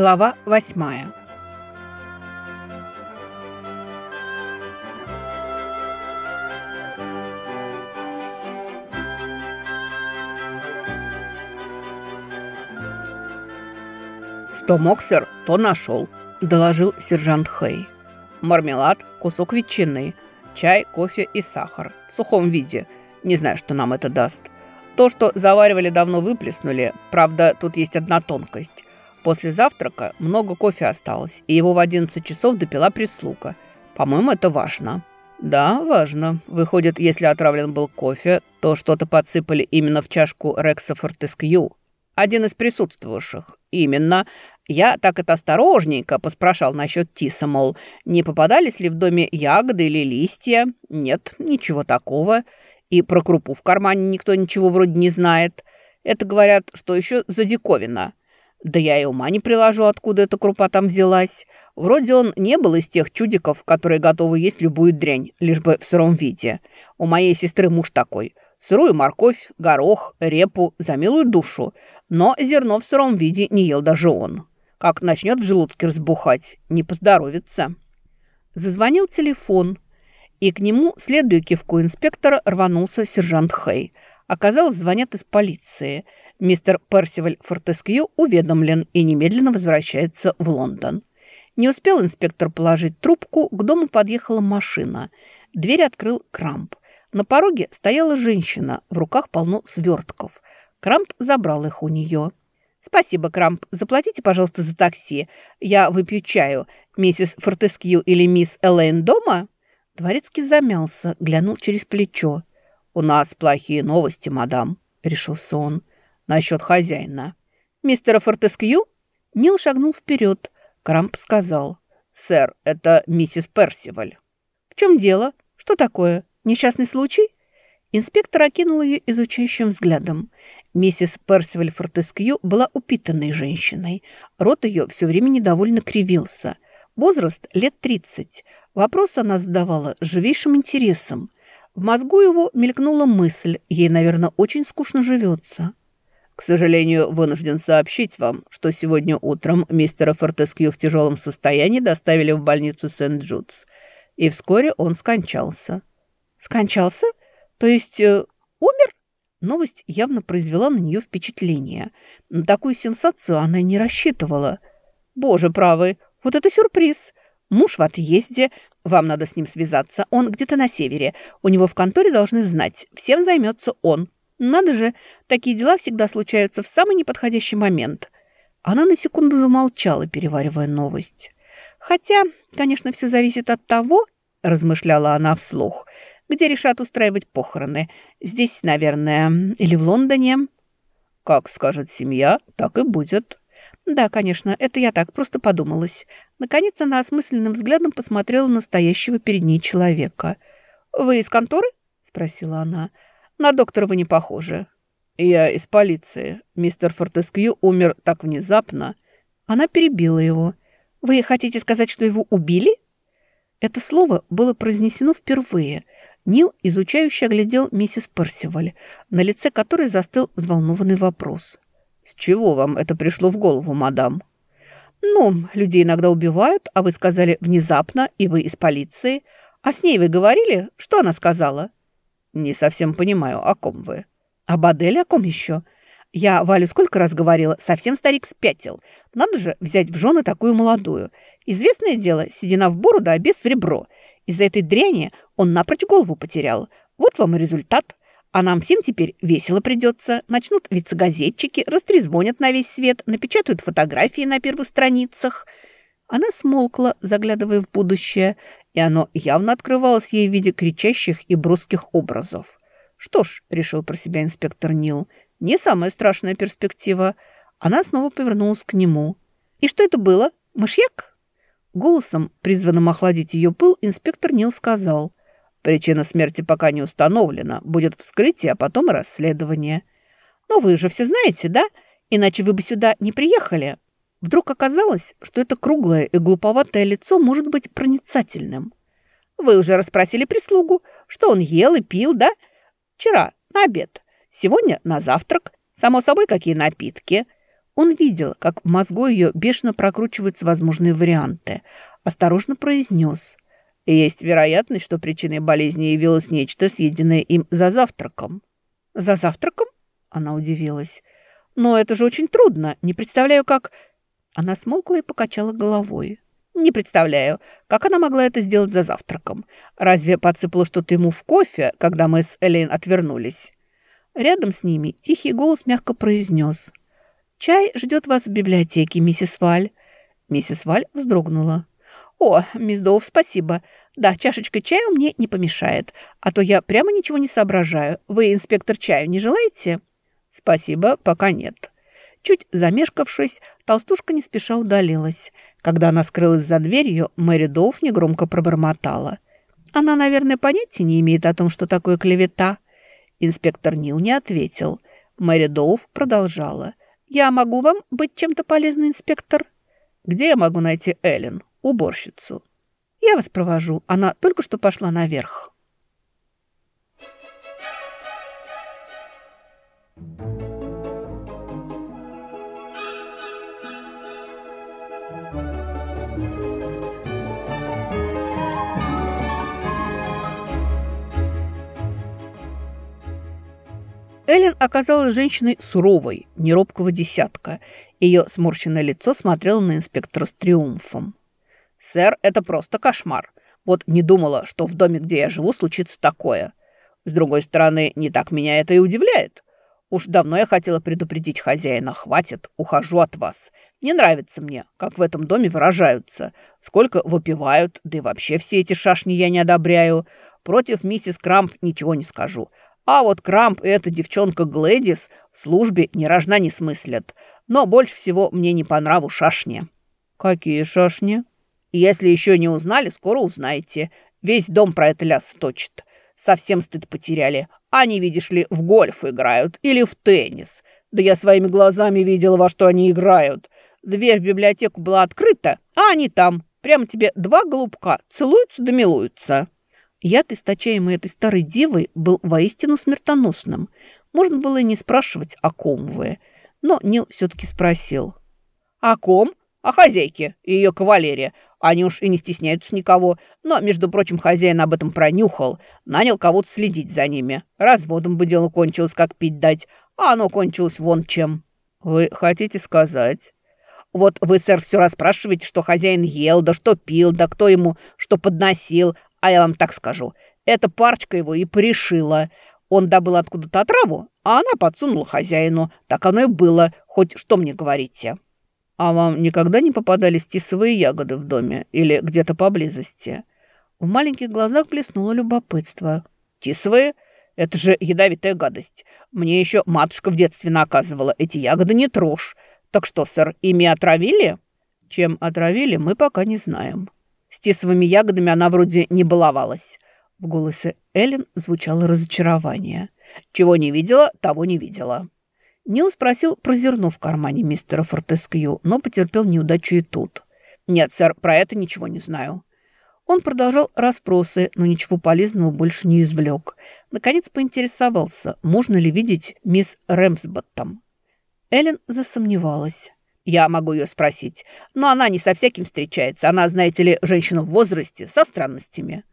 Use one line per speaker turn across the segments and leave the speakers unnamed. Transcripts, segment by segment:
Глава восьмая. «Что мог, сэр, то нашел», – доложил сержант Хей. «Мармелад, кусок ветчины, чай, кофе и сахар. В сухом виде. Не знаю, что нам это даст. То, что заваривали, давно выплеснули. Правда, тут есть одна тонкость. После завтрака много кофе осталось, и его в 11 часов допила прислуга. По-моему, это важно». «Да, важно. Выходит, если отравлен был кофе, то что-то подсыпали именно в чашку Рекса Фортескью. Один из присутствовавших. Именно. Я так это осторожненько поспрашал насчет тиса, мол, не попадались ли в доме ягоды или листья. Нет, ничего такого. И про крупу в кармане никто ничего вроде не знает. Это говорят, что еще за диковина. Да я и ума не приложу, откуда эта крупа там взялась. Вроде он не был из тех чудиков, которые готовы есть любую дрянь, лишь бы в сыром виде. У моей сестры муж такой. Сырую морковь, горох, репу за милую душу. Но зерно в сыром виде не ел даже он. Как начнет в желудке разбухать, не поздоровится. Зазвонил телефон, и к нему, следуя кивку инспектора, рванулся сержант Хей. Оказалось, звонят из полиции – Мистер Персиваль Фортескью уведомлен и немедленно возвращается в Лондон. Не успел инспектор положить трубку, к дому подъехала машина. Дверь открыл Крамп. На пороге стояла женщина, в руках полно свертков. Крамп забрал их у нее. «Спасибо, Крамп. Заплатите, пожалуйста, за такси. Я выпью чаю. Миссис Фортескью или мисс Элейн дома?» Дворецкий замялся, глянул через плечо. «У нас плохие новости, мадам», — решился он насчет хозяина. Мистера Фортескью? Нил шагнул вперед. Крамп сказал. «Сэр, это миссис Персиваль». «В чем дело? Что такое? Несчастный случай?» Инспектор окинул ее изучающим взглядом. Миссис Персиваль Фортескью была упитанной женщиной. Рот ее все время недовольно кривился. Возраст лет тридцать. Вопрос она задавала с живейшим интересом. В мозгу его мелькнула мысль, ей, наверное, очень скучно живется. К сожалению, вынужден сообщить вам, что сегодня утром мистера Фортескью в тяжелом состоянии доставили в больницу Сент-Джудс, и вскоре он скончался». «Скончался? То есть э, умер?» Новость явно произвела на нее впечатление. На такую сенсацию она не рассчитывала. «Боже правый, вот это сюрприз! Муж в отъезде, вам надо с ним связаться, он где-то на севере. У него в конторе должны знать, всем займется он». Надо же, такие дела всегда случаются в самый неподходящий момент. Она на секунду замолчала, переваривая новость. Хотя, конечно, все зависит от того, размышляла она вслух, где решат устраивать похороны. Здесь, наверное, или в Лондоне. Как скажет семья, так и будет. Да, конечно, это я так просто подумалась. Наконец она осмысленным взглядом посмотрела на стоящего перед ней человека. «Вы из конторы?» – спросила она. – на доктора вы не похожи. Я из полиции. Мистер Фортескью умер так внезапно. Она перебила его. Вы хотите сказать, что его убили? Это слово было произнесено впервые. Нил, изучающе оглядел миссис Персиваль, на лице которой застыл взволнованный вопрос. «С чего вам это пришло в голову, мадам?» «Ну, людей иногда убивают, а вы сказали внезапно, и вы из полиции. А с ней вы говорили? Что она сказала?» «Не совсем понимаю, о ком вы?» «Об Аделе о ком еще?» «Я Валю сколько раз говорила, совсем старик спятил. Надо же взять в жены такую молодую. Известное дело, седина в бороду, а без в ребро. Из-за этой дряни он напрочь голову потерял. Вот вам и результат. А нам всем теперь весело придется. Начнут вице-газетчики, растрезвонят на весь свет, напечатают фотографии на первых страницах». Она смолкла, заглядывая в будущее, и оно явно открывалось ей в виде кричащих и броских образов. «Что ж», — решил про себя инспектор Нил, — «не самая страшная перспектива». Она снова повернулась к нему. «И что это было? Мышьяк?» Голосом, призванным охладить ее пыл, инспектор Нил сказал. «Причина смерти пока не установлена. Будет вскрытие, а потом расследование». «Но вы же все знаете, да? Иначе вы бы сюда не приехали». Вдруг оказалось, что это круглое и глуповатое лицо может быть проницательным. «Вы уже расспросили прислугу, что он ел и пил, да? Вчера на обед, сегодня на завтрак. Само собой, какие напитки. Он видел, как в мозгу ее бешено прокручиваются возможные варианты. Осторожно произнес. Есть вероятность, что причиной болезни явилось нечто, съеденное им за завтраком. «За завтраком?» Она удивилась. «Но это же очень трудно. Не представляю, как...» Она смолкла и покачала головой. «Не представляю, как она могла это сделать за завтраком. Разве подсыпала что-то ему в кофе, когда мы с Элейн отвернулись?» Рядом с ними тихий голос мягко произнес. «Чай ждет вас в библиотеке, миссис Валь». Миссис Валь вздрогнула. «О, мисс Доув, спасибо. Да, чашечка чая мне не помешает, а то я прямо ничего не соображаю. Вы, инспектор, чаю не желаете?» «Спасибо, пока нет». Чуть замешкавшись, толстушка не спеша удалилась. Когда она скрылась за дверью, Мэри Доув негромко пробормотала. «Она, наверное, понятия не имеет о том, что такое клевета». Инспектор Нил не ответил. Мэри Доув продолжала. «Я могу вам быть чем-то полезной, инспектор?» «Где я могу найти Эллен, уборщицу?» «Я вас провожу. Она только что пошла наверх». Эллен оказалась женщиной суровой, неробкого десятка. Ее сморщенное лицо смотрело на инспектора с триумфом. «Сэр, это просто кошмар. Вот не думала, что в доме, где я живу, случится такое. С другой стороны, не так меня это и удивляет. Уж давно я хотела предупредить хозяина. Хватит, ухожу от вас. Не нравится мне, как в этом доме выражаются. Сколько выпивают, да и вообще все эти шашни я не одобряю. Против миссис Крамп ничего не скажу. А вот Крамп и эта девчонка Глэдис в службе ни рожна не смыслят. Но больше всего мне не по нраву шашни». «Какие шашни?» «Если еще не узнали, скоро узнаете. Весь дом про это ляс точит. Совсем стыд потеряли. Они, видишь ли, в гольф играют или в теннис. Да я своими глазами видела, во что они играют. Дверь в библиотеку была открыта, а они там. Прямо тебе два голубка целуются да милуются». Яд, источаемый этой старой девой, был воистину смертоносным. Можно было и не спрашивать, о ком вы. Но Нил все-таки спросил. «О ком? О хозяйке и ее кавалере. Они уж и не стесняются никого. Но, между прочим, хозяин об этом пронюхал. Нанял кого-то следить за ними. Разводом бы дело кончилось, как пить дать. А оно кончилось вон чем». «Вы хотите сказать?» «Вот вы, сэр, все расспрашиваете, что хозяин ел, да что пил, да кто ему что подносил, а я вам так скажу, эта парочка его и порешила. Он добыл откуда-то отраву, а она подсунула хозяину. Так оно и было, хоть что мне говорите. А вам никогда не попадались тисовые ягоды в доме или где-то поблизости? В маленьких глазах блеснуло любопытство. Тисовые? Это же ядовитая гадость. Мне еще матушка в детстве наказывала. Эти ягоды не трожь. Так что, сэр, ими отравили? Чем отравили, мы пока не знаем. С тисовыми ягодами она вроде не баловалась. В голосе Эллен звучало разочарование. «Чего не видела, того не видела». Нил спросил про зерно в кармане мистера Фортескью, но потерпел неудачу и тут. «Нет, сэр, про это ничего не знаю». Он продолжал расспросы, но ничего полезного больше не извлек. Наконец поинтересовался, можно ли видеть мисс Рэмсботтом. Эллен засомневалась. Я могу ее спросить. Но она не со всяким встречается. Она, знаете ли, женщина в возрасте, со странностями.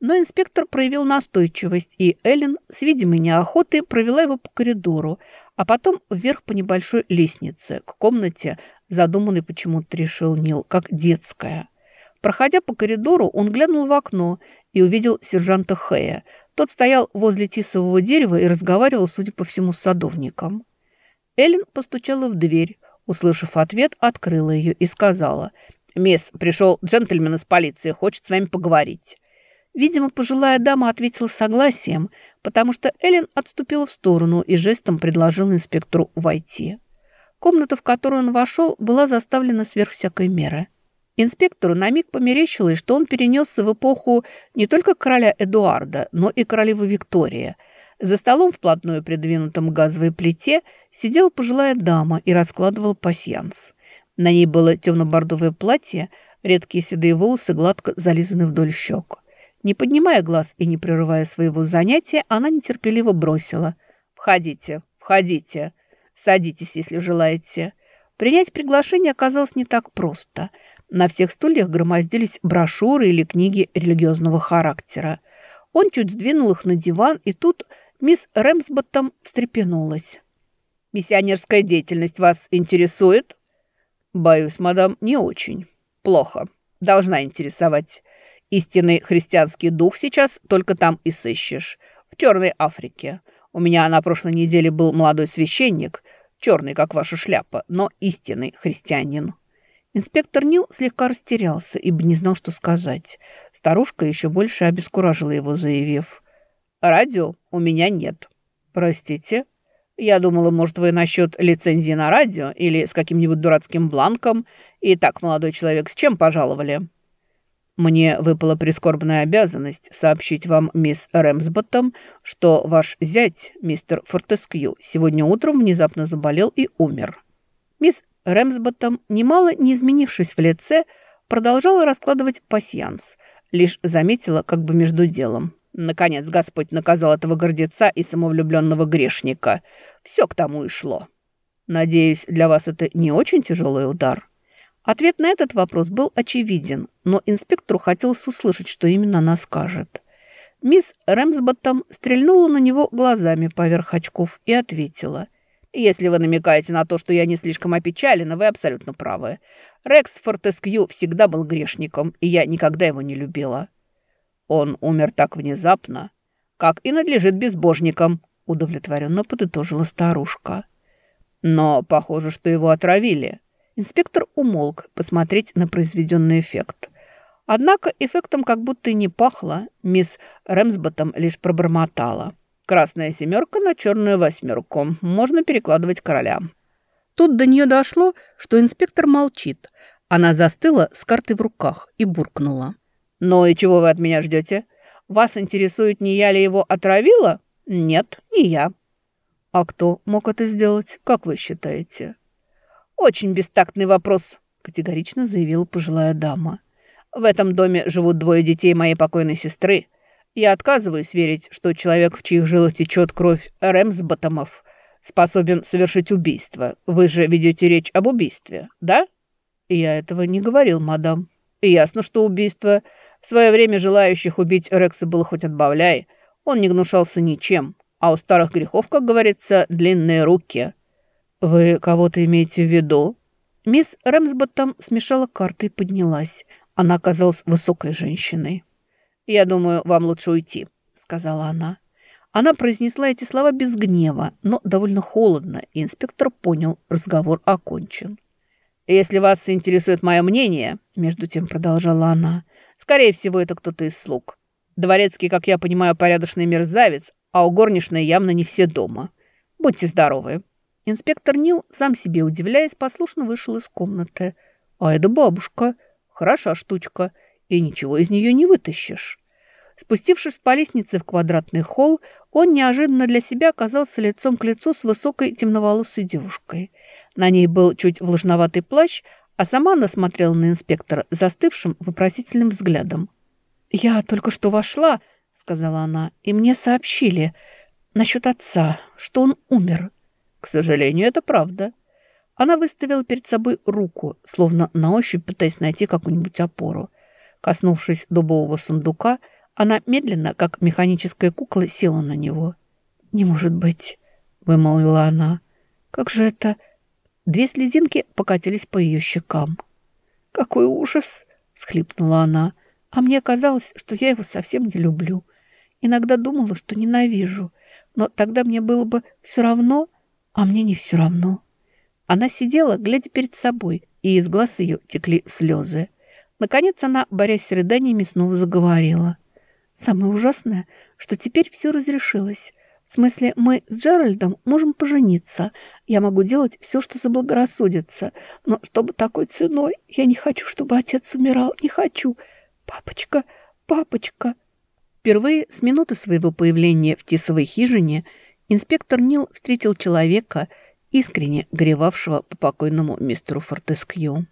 Но инспектор проявил настойчивость, и Эллен с видимой неохотой провела его по коридору, а потом вверх по небольшой лестнице, к комнате, задуманной почему-то решил Нил, как детская. Проходя по коридору, он глянул в окно и увидел сержанта Хэя. Тот стоял возле тисового дерева и разговаривал, судя по всему, с садовником. Эллен постучала в дверь. Услышав ответ, открыла ее и сказала, «Мисс, пришел джентльмен из полиции, хочет с вами поговорить». Видимо, пожилая дама ответила согласием, потому что Эллен отступила в сторону и жестом предложила инспектору войти. Комната, в которую он вошел, была заставлена сверх всякой меры. Инспектору на миг померещилось, что он перенесся в эпоху не только короля Эдуарда, но и королевы Виктории – за столом, вплотную придвинутом газовой плите, сидела пожилая дама и раскладывала пасьянс. На ней было темно-бордовое платье, редкие седые волосы гладко зализаны вдоль щек. Не поднимая глаз и не прерывая своего занятия, она нетерпеливо бросила. «Входите, входите, садитесь, если желаете». Принять приглашение оказалось не так просто. На всех стульях громоздились брошюры или книги религиозного характера. Он чуть сдвинул их на диван, и тут мисс Рэмсботтом встрепенулась. «Миссионерская деятельность вас интересует?» «Боюсь, мадам, не очень. Плохо. Должна интересовать. Истинный христианский дух сейчас только там и сыщешь. В Черной Африке. У меня на прошлой неделе был молодой священник, черный, как ваша шляпа, но истинный христианин». Инспектор Нил слегка растерялся, ибо не знал, что сказать. Старушка еще больше обескуражила его, заявив. «Радио у меня нет». «Простите?» «Я думала, может, вы насчет лицензии на радио или с каким-нибудь дурацким бланком. Итак, молодой человек, с чем пожаловали?» «Мне выпала прискорбная обязанность сообщить вам, мисс Рэмсботтом, что ваш зять, мистер Фортескью, сегодня утром внезапно заболел и умер». Мисс Рэмсботтом, немало не изменившись в лице, продолжала раскладывать пасьянс, лишь заметила как бы между делом. Наконец Господь наказал этого гордеца и самовлюбленного грешника. Все к тому и шло. Надеюсь, для вас это не очень тяжелый удар. Ответ на этот вопрос был очевиден, но инспектору хотелось услышать, что именно она скажет. Мисс Рэмсботтом стрельнула на него глазами поверх очков и ответила. «Если вы намекаете на то, что я не слишком опечалена, вы абсолютно правы. Рекс Фортескью всегда был грешником, и я никогда его не любила». Он умер так внезапно, как и надлежит безбожникам, удовлетворенно подытожила старушка. Но похоже, что его отравили. Инспектор умолк посмотреть на произведенный эффект. Однако эффектом как будто и не пахло. Мисс Рэмсботом лишь пробормотала. «Красная семерка на черную восьмерку. Можно перекладывать короля». Тут до нее дошло, что инспектор молчит. Она застыла с картой в руках и буркнула. «Ну и чего вы от меня ждете? Вас интересует, не я ли его отравила? Нет, не я». «А кто мог это сделать, как вы считаете?» «Очень бестактный вопрос», – категорично заявила пожилая дама. «В этом доме живут двое детей моей покойной сестры. Я отказываюсь верить, что человек, в чьих жилах течет кровь Рэмсботомов, способен совершить убийство. Вы же ведете речь об убийстве, да?» «Я этого не говорил, мадам. Ясно, что убийство в свое время желающих убить Рекса было хоть отбавляй. Он не гнушался ничем. А у старых грехов, как говорится, длинные руки. «Вы кого-то имеете в виду?» Мисс Рэмсботтом смешала карты и поднялась. Она оказалась высокой женщиной. «Я думаю, вам лучше уйти», — сказала она. Она произнесла эти слова без гнева, но довольно холодно, и инспектор понял, разговор окончен. «Если вас интересует мое мнение», — между тем продолжала она, Скорее всего, это кто-то из слуг. Дворецкий, как я понимаю, порядочный мерзавец, а у горничной явно не все дома. Будьте здоровы». Инспектор Нил, сам себе удивляясь, послушно вышел из комнаты. «А это бабушка. Хороша штучка. И ничего из нее не вытащишь». Спустившись по лестнице в квадратный холл, он неожиданно для себя оказался лицом к лицу с высокой темноволосой девушкой. На ней был чуть влажноватый плащ, а сама она смотрела на инспектора застывшим вопросительным взглядом. «Я только что вошла», — сказала она, — «и мне сообщили насчет отца, что он умер». «К сожалению, это правда». Она выставила перед собой руку, словно на ощупь пытаясь найти какую-нибудь опору. Коснувшись дубового сундука, она медленно, как механическая кукла, села на него. «Не может быть», — вымолвила она. «Как же это...» Две слезинки покатились по ее щекам. «Какой ужас!» — схлипнула она. «А мне казалось, что я его совсем не люблю. Иногда думала, что ненавижу. Но тогда мне было бы все равно, а мне не все равно». Она сидела, глядя перед собой, и из глаз ее текли слезы. Наконец она, борясь с рыданиями, снова заговорила. «Самое ужасное, что теперь все разрешилось. В смысле, мы с Джеральдом можем пожениться. Я могу делать все, что заблагорассудится. Но чтобы такой ценой, я не хочу, чтобы отец умирал. Не хочу. Папочка, папочка. Впервые с минуты своего появления в тисовой хижине инспектор Нил встретил человека, искренне горевавшего по покойному мистеру Фортескью.